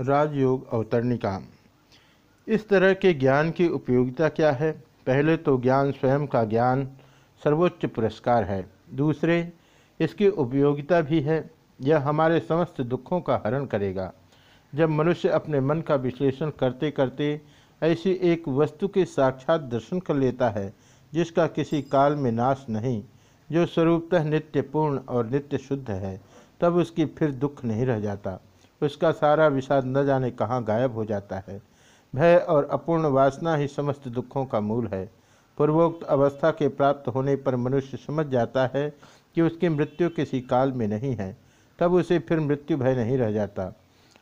राजयोग अवतरणिका। इस तरह के ज्ञान की उपयोगिता क्या है? पहले तो ज्ञान स्वयं का ज्ञान सर्वोच्च पुरस्कार है। दूसरे, इसकी उपयोगिता भी है। यह हमारे समस्त दुखों का हरण करेगा। जब मनुष्य अपने मन का विश्लेषण करते करते ऐसी एक वस्तु के साक्षात दर्शन कर लेता है, जिसका किसी काल में नाश नहीं, जो स्वरूपतः नित्य पूर्ण और नित्य शुद्ध है, तब उसकी फिर दुख नहीं रह जाता। उसका सारा विषाद न जाने कहाँ गायब हो जाता है। भय और अपूर्ण वासना ही समस्त दुखों का मूल है। पूर्वोक्त अवस्था के प्राप्त होने पर मनुष्य समझ जाता है कि उसकी मृत्यु किसी काल में नहीं है, तब उसे फिर मृत्यु भय नहीं रह जाता।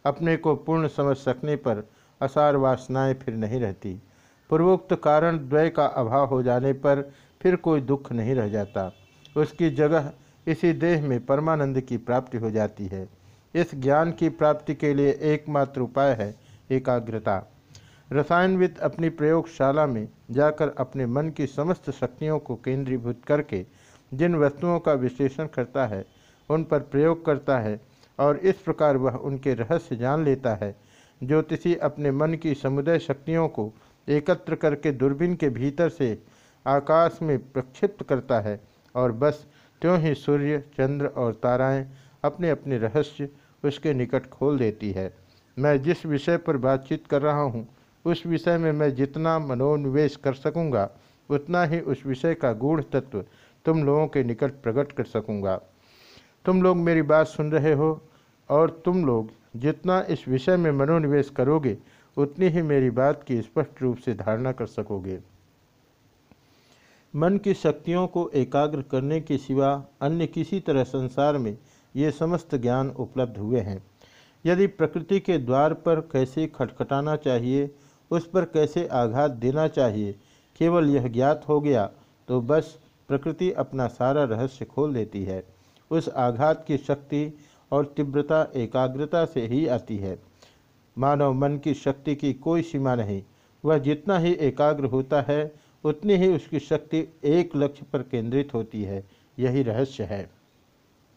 अपने को पूर्ण समझ सकने पर असार वासनाएँ फिर नहीं रहती। पूर्वोक्त कारण द्वय का अभाव हो जाने पर फिर कोई दुख नहीं रह जाता। उसकी जगह इसी देह में परमानंद की प्राप्ति हो जाती है। इस ज्ञान की प्राप्ति के लिए एकमात्र उपाय है एकाग्रता। रसायनविद अपनी प्रयोगशाला में जाकर अपने मन की समस्त शक्तियों को केंद्रीभूत करके जिन वस्तुओं का विश्लेषण करता है, उन पर प्रयोग करता है और इस प्रकार वह उनके रहस्य जान लेता है। ज्योतिषी अपने मन की समुदाय शक्तियों को एकत्र करके दूरबीन के भीतर से आकाश में प्रक्षिप्त करता है और बस त्यों ही सूर्य, चंद्र और ताराएँ अपने अपने रहस्य उसके निकट खोल देती है। मैं जिस विषय पर बातचीत कर रहा हूँ, उस विषय में मैं जितना मनोनिवेश कर सकूँगा, उतना ही उस विषय का गूढ़ तत्व तुम लोगों के निकट प्रकट कर सकूँगा। तुम लोग मेरी बात सुन रहे हो और तुम लोग जितना इस विषय में मनोनिवेश करोगे, उतनी ही मेरी बात की स्पष्ट रूप से धारणा कर सकोगे। मन की शक्तियों को एकाग्र करने के सिवा अन्य किसी तरह संसार में ये समस्त ज्ञान उपलब्ध हुए हैं। यदि प्रकृति के द्वार पर कैसे खटखटाना चाहिए, उस पर कैसे आघात देना चाहिए, केवल यह ज्ञात हो गया तो बस प्रकृति अपना सारा रहस्य खोल देती है। उस आघात की शक्ति और तीव्रता, एकाग्रता से ही आती है। मानव मन की शक्ति की कोई सीमा नहीं। वह जितना ही एकाग्र होता है, उतनी ही उसकी शक्ति एक लक्ष्य पर केंद्रित होती है। यही रहस्य है।